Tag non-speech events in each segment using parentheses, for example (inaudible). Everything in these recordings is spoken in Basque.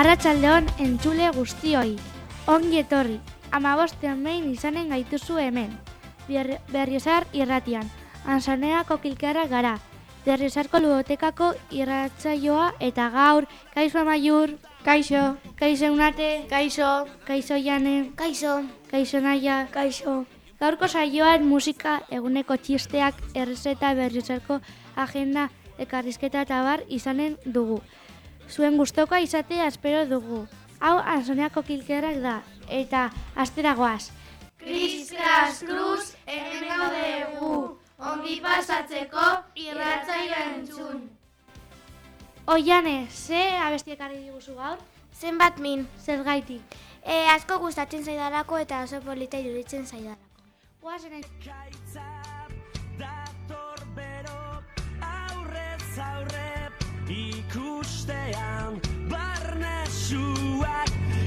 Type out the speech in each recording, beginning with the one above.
Arratsaldeon entzule guztioi. Ongi etorri. Amabostean behin izanen gaituzu hemen. Berriozar irratian. Ansaneako kilkara gara. Berriozarko ludotekako irratsaioa eta gaur Kaixo Amaiur, Kaixo, Kaixo Eunate, kaixo, Kaixo Jane, kaixo, Kaixo Naia. kaixo. Gaurko saioan musika eguneko txisteak errezeta berriozarko agenda ekarrizketa eta bar izanen dugu. Zuen gustoka izatea espero dugu. Hau Ansoneako kilkerak da, eta asteragoaz. Kris Kras Cruz hemen gaudegu, ongi pasatzeko irratzaia entzun. Oiane, ze abesti ekarri diguzu gaur? Zenbat min. Zer gaitik? E, asko gustatzen zaidalako eta oso polita iruditzen zaidalako. Guazen ez... Kaitza dator bero aurrez aurre ikustean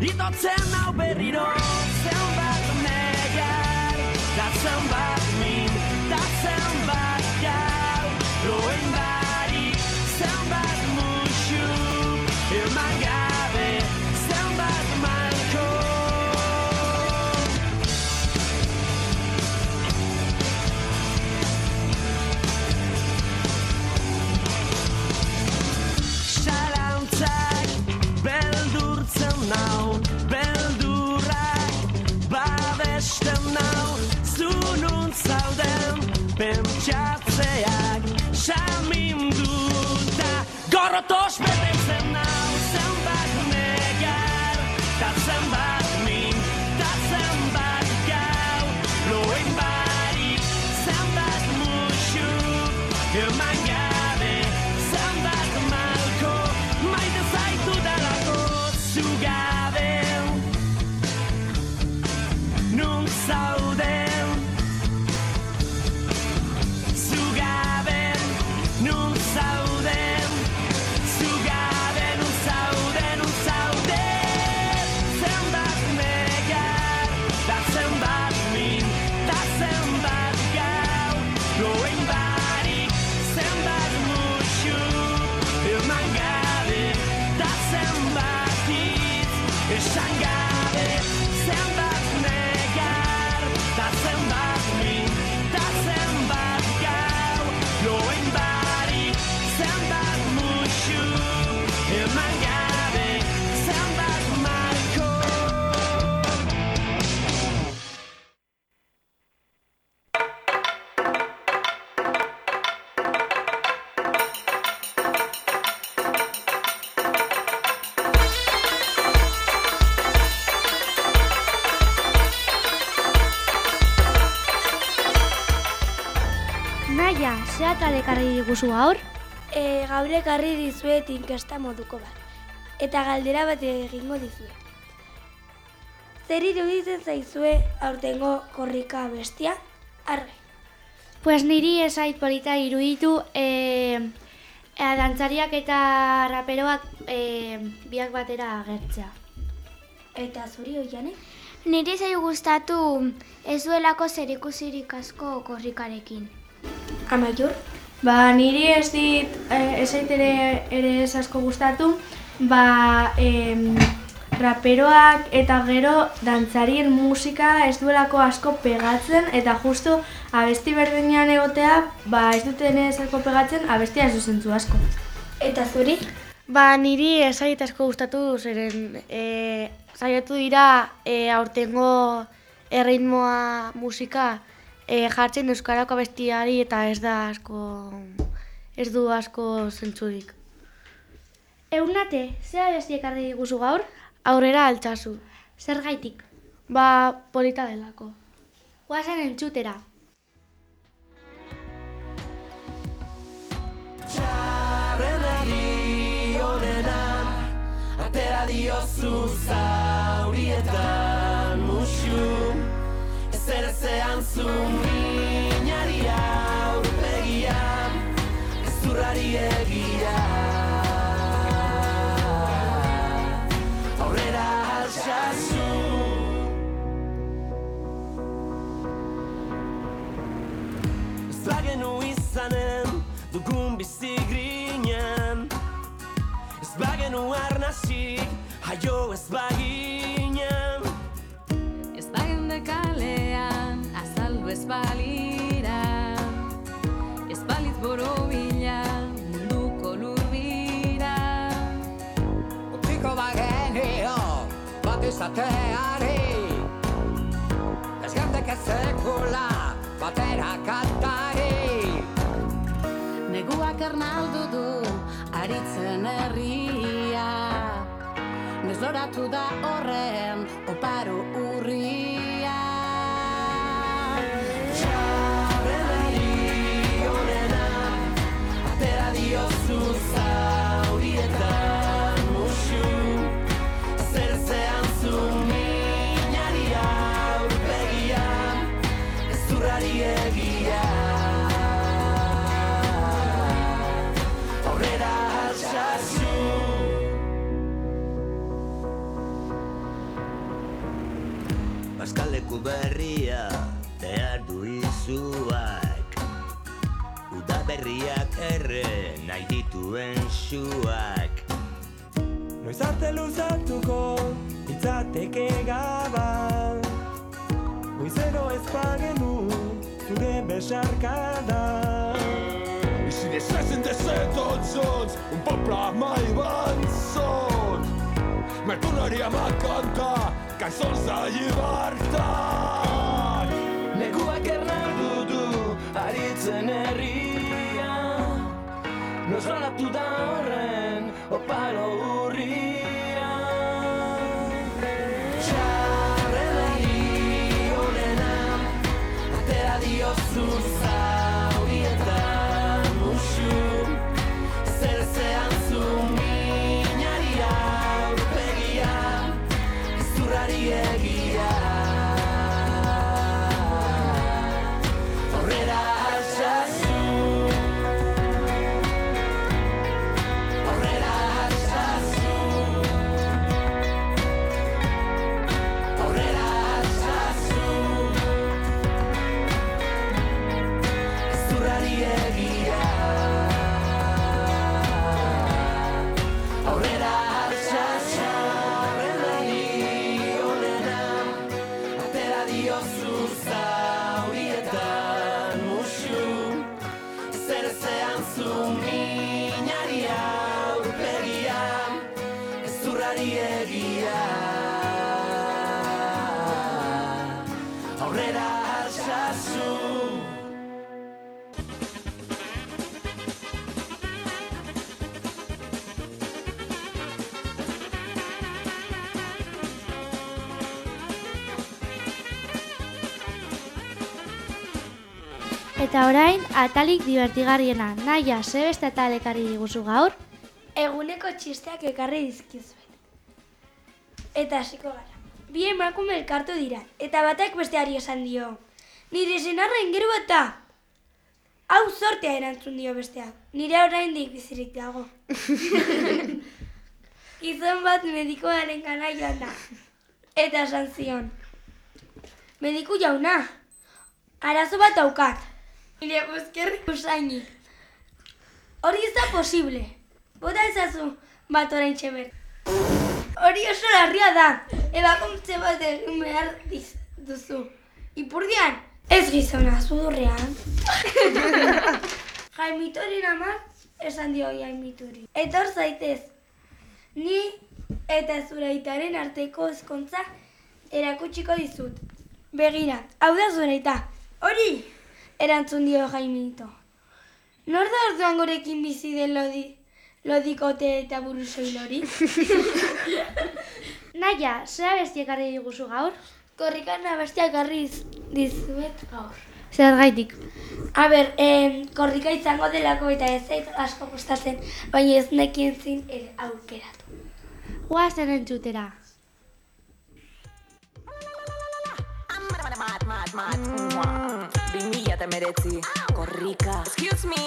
itotzen hau berriro zenbat negar da zenbat min da zenbat gau. Loen pentsatzeak saminduta. Gorrotos betetzen Naia, ze atal ekarri diguzu gaur? E, gaur ekarri dizuet inkesta moduko bat. Eta galdera bat egingo dizuet. Zer iruditzen zaizue aurtengo korrika bestia? Arre. Pues niri esait polita iruditu e, e, dantzariak eta raperoak e, biak batera agertzea. Eta zuri oianek? Niri zai gustatu ez duelako zerikusirik asko korrikarekin. Amaiur? Ba, niri ez dit, eh, ez ere, ere ez asko gustatu, ba, em, raperoak eta gero dantzarien musika ez duelako asko pegatzen eta justu abesti berdinean egotea, ba, ez duten ez asko pegatzen, abestia ez duzentzu asko. Eta zuri? Ba, niri ezait asko gustatu zeren e, saiatu dira e, aurtengo erritmoa musika e, jartzen euskarako abestiari eta ez da asko ez du asko zentzurik. Eunate, ze abesti ekarri diguzu gaur? Aurrera altzazu. Zer gaitik? Ba, polita delako. Guazen entzutera. Txarrenari honenan Atera diozu zaurietan musu Ezer ezean zu minari aurpegian Ezurrari egia Aurrera altxasu Ez bagenu izanen dugun bizi grinen Ez bagenu arnazik Jaio ez baginen izateari Ez gandek ez sekula batera kantari. Neguak ernaldu du, aritzen herria. Nezloratu da horren, oparo urria itzateke gaba Goizero ez pagenu zure besarkada. I si ne sessen de Un poble mai vençut Me tornaria a cantar cançons de llibertat. Neguak ernaldu du aritzen herria. Nosolatu da horren oparo Eta orain, atalik divertigarriena, naia, ze beste atalek ari diguzu gaur? Eguneko txisteak ekarri dizkizuet. Eta hasiko gara. Bi emakume elkartu dira, eta batek besteari esan dio. Nire senarra ingero bata. Hau zortea erantzun dio besteak. Nire oraindik bizirik dago. (laughs) Gizon bat medikoaren gana joan da. Eta esan zion. Mediku jauna, arazo bat daukat. Nire buzkerri usainik. Hori ez da posible. Bota ezazu bat orain txeber. Hori oso larria da. Ebakuntze bat egin behar diz, duzu. Ipurdian, ez gizona, zudurrean. (laughs) Jaimitoren amak esan dio Jaimituri. Etor zaitez, ni eta zure aitaren arteko ezkontza erakutsiko dizut. Begira, hau da zure aita. Hori, erantzun dio Jaimito. Nor da orduan gorekin bizi den lodi, lodikote eta buruzoi lori? Naia, zera bestiak garri diguzu gaur? Korrikan bestiak garri dizuet gaur. Zer gaitik? A ber, eh, korrika izango delako eta ez zait asko gustatzen, baina ez nekien zin er, aukeratu. Guazen entzutera. Mad, mad, mad, mad. 2000 eta meretzi Korrika. Excuse me.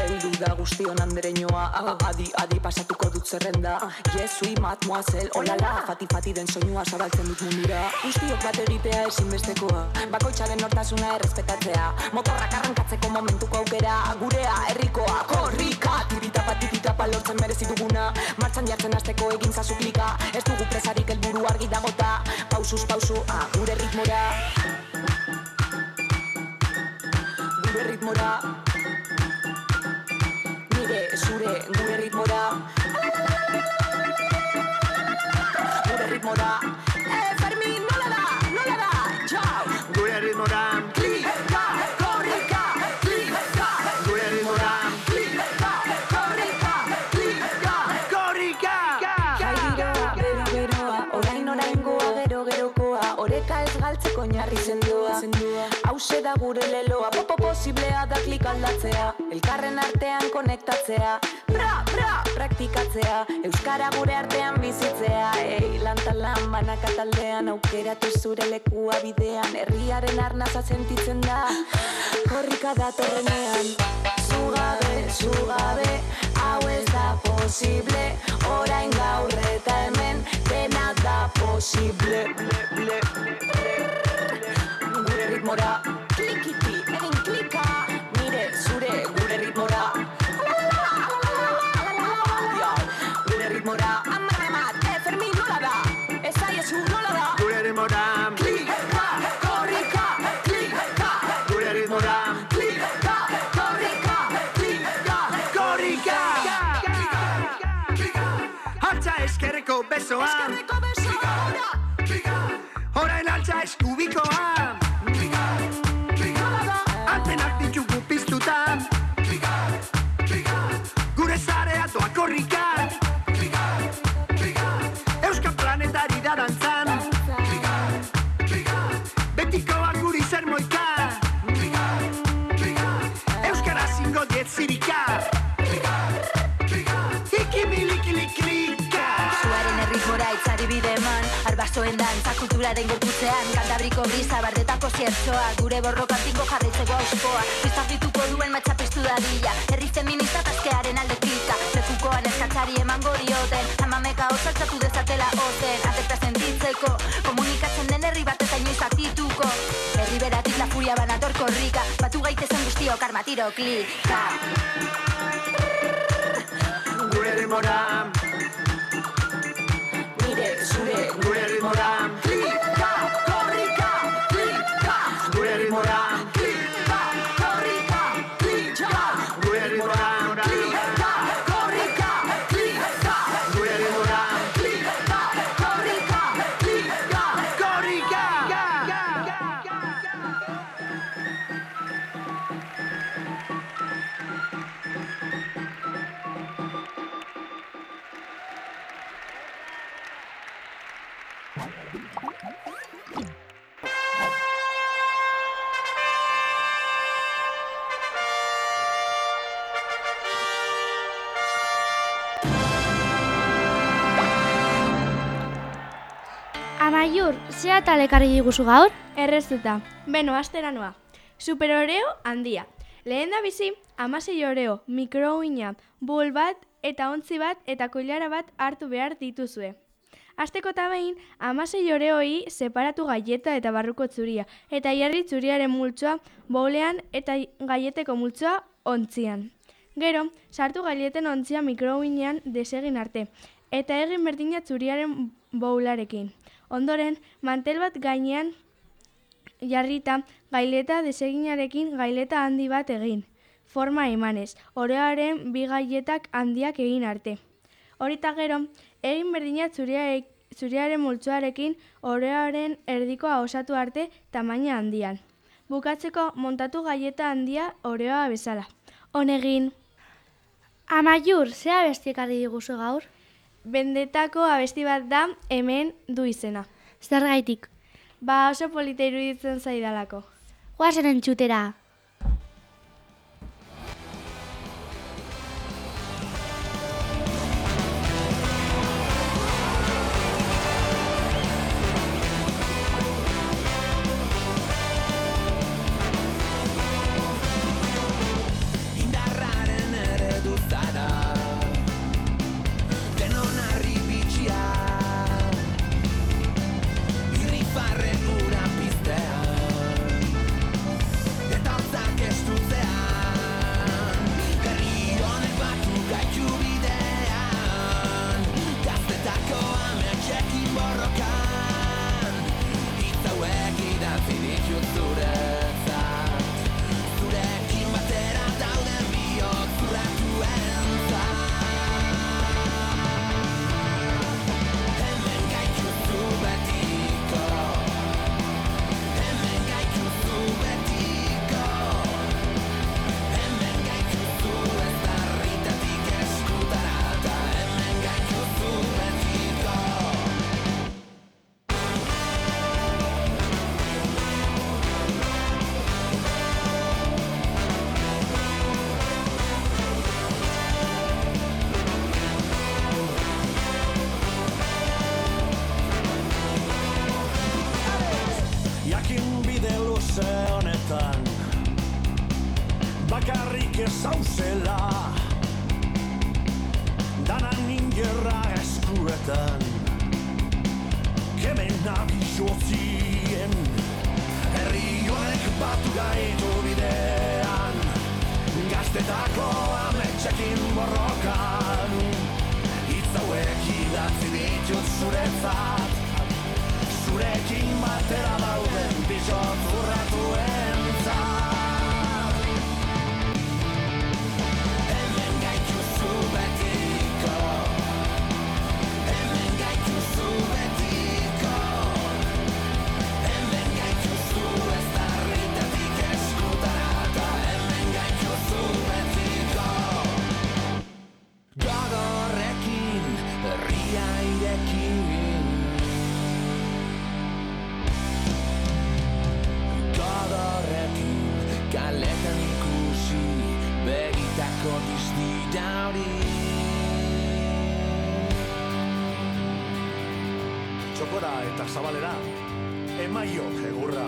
Eldu da guztion andereñoa ah. Adi, adi pasatuko dut zerrenda. Ah. Jesui mat moazel, olala Fati, fati den soinua zabaltzen dut mundura. Guztiok bat egitea ezinbestekoa. Bakoitzaren hortasuna errespetatzea. Motorrak arrankatzeko momentuko aukera. Gurea, herrikoa, korrika. Tiritapa, tiritapa lortzen merezi duguna. Martxan jartzen azteko egin zazuklika Ez dugu presarik helburu argi dagota Pausuz, pausu, ah, gure ritmora. Gure ritmora Nire, zure, gure ritmora Gure ritmora da gure leloa. Popo posiblea da klik aldatzea. Elkarren artean konektatzea. Bra, bra, praktikatzea. Euskara gure artean bizitzea. Ei, lantalan banaka taldean Aukeratu zure lekua bidean. Herriaren arnaza sentitzen da. Korrika datorrenean Zugabe, zugabe Hau ez da posible. Orain gaur eta hemen Dena da posible. Gure ritmora Klikiti, egin klika Nire, zure, gure ritmora. Gure ritmora Amar, eh, Fermin, nola da? Ez aiezu, nola da? Gure ritmora. Klika, korrika, klika. Gure ritmora. Klika, korrika, klika. Korrika. Altza eskerreko besoa. Eskerreko besoa Orain altza eskubikoa kulturaren gorputzean Kantabriko brisa bardetako ziertzoa Gure borrokatinko jarraitzeko auskoa. Piztafituko duen matxapistu dadila Herri feminista taskearen alde klika Lekukoan eskatzari emango dioten Amameka osaltzatu dezatela oten. Atekta sentitzeko Komunikatzen den herri bat ez inoiz aktituko Herri beratik la furia banator korrika Batu gaitezen guztiok armatiro klika. Gure ritmora Nire, zure, Gure ritmora klika Korrika, klika Gure ritmora Klika, Amaiur, zea talekarri diguzu gaur? Errezuta, beno, astera noa. Superoreo handia. Lehen da bizi, amasei oreo, mikrouina, bol bat eta ontzi bat eta koilara bat hartu behar dituzue. Azteko eta behin, amasei oreoi separatu gaieta eta barruko tzuria, eta jarri txuriaren multzoa boulean eta gaieteko multzoa ontzian. Gero, sartu gaieten ontzia mikrouinean desegin arte, eta egin berdina txuriaren boularekin. Ondoren, mantel bat gainean jarrita gaileta deseginarekin gaileta handi bat egin. Forma emanez, orearen bi gaietak handiak egin arte. Horita gero, egin berdina zuriare, zuriaren multzoarekin orearen erdikoa osatu arte tamaina handian. Bukatzeko montatu gaieta handia oreoa bezala. Honegin, Amaiur, zea bestiekarri diguzu gaur? Bendetako abesti bat da hemen du izena. Zer gaitik? Ba oso polita iruditzen zaidalako. Guazen entzutera. Ditut zuretzat Zurekin batera Txokora eta zabalera, emaio egurra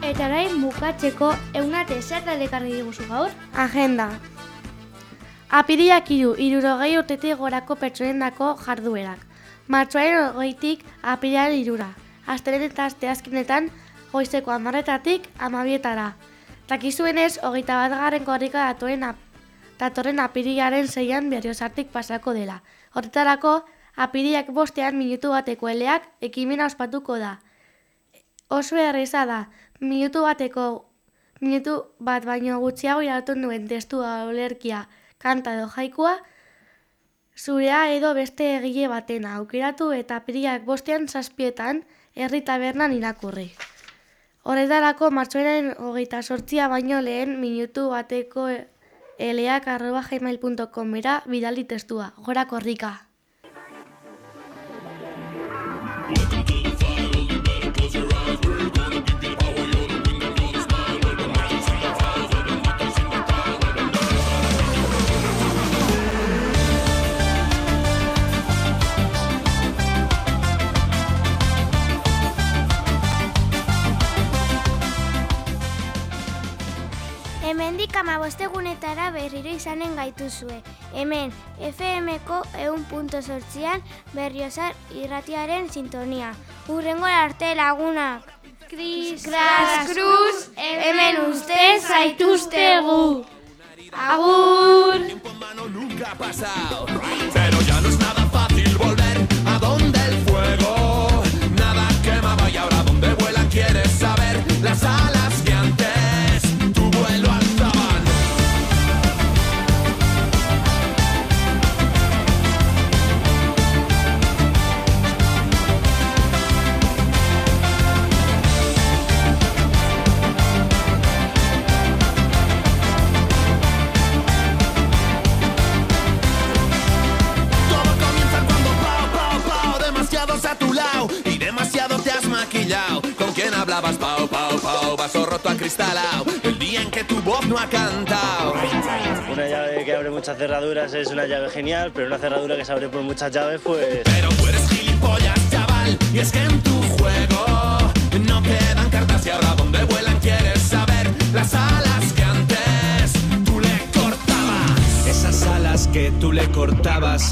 Eta orain bukatzeko eunate zer da dekarri diguzu gaur? Agenda. Apiriak iru, irurogei urtetik gorako pertsonendako jarduerak. Martxoaren hogeitik apirian irura. Asteren eta asteazkenetan goizeko amarretatik amabietara. Takizuenez, hogeita bat garren korrika datoren, ap datorren apiriaren zeian berriozartik pasako dela. Horretarako, apiriak bostean minutu bateko eleak ekimena ospatuko da. Oso erreza da, minutu bateko minutu bat baino gutxiago irauten duen testua olerkia, kanta edo jaikua, zurea edo beste egile batena aukeratu eta apiriak bostean zazpietan herri tabernan irakurri. Horretarako martxoaren hogeita sortzia baino lehen minutu bateko eleak arroba era bidali testua. Gora korrika! Hemendik amabostegunetara berriro izanen gaituzue. Hemen, FM-ko eun punto sortzian berriozar irratiaren sintonia. Urrengo arte lagunak. Kris, Kras Cruz, hemen uste zaituztegu. Agur! pasado. ¿Con quién hablabas? Pao, pao, pao, vaso roto acristalado. El día en que tu voz no ha cantado. Una llave que abre muchas cerraduras es una llave genial, pero una cerradura que se abre por muchas llaves, pues... Pero tú eres gilipollas, chaval, y es que en tu juego no quedan cartas y ahora donde vuelan quieres saber las alas que antes tú le cortabas. Esas alas que tú le cortabas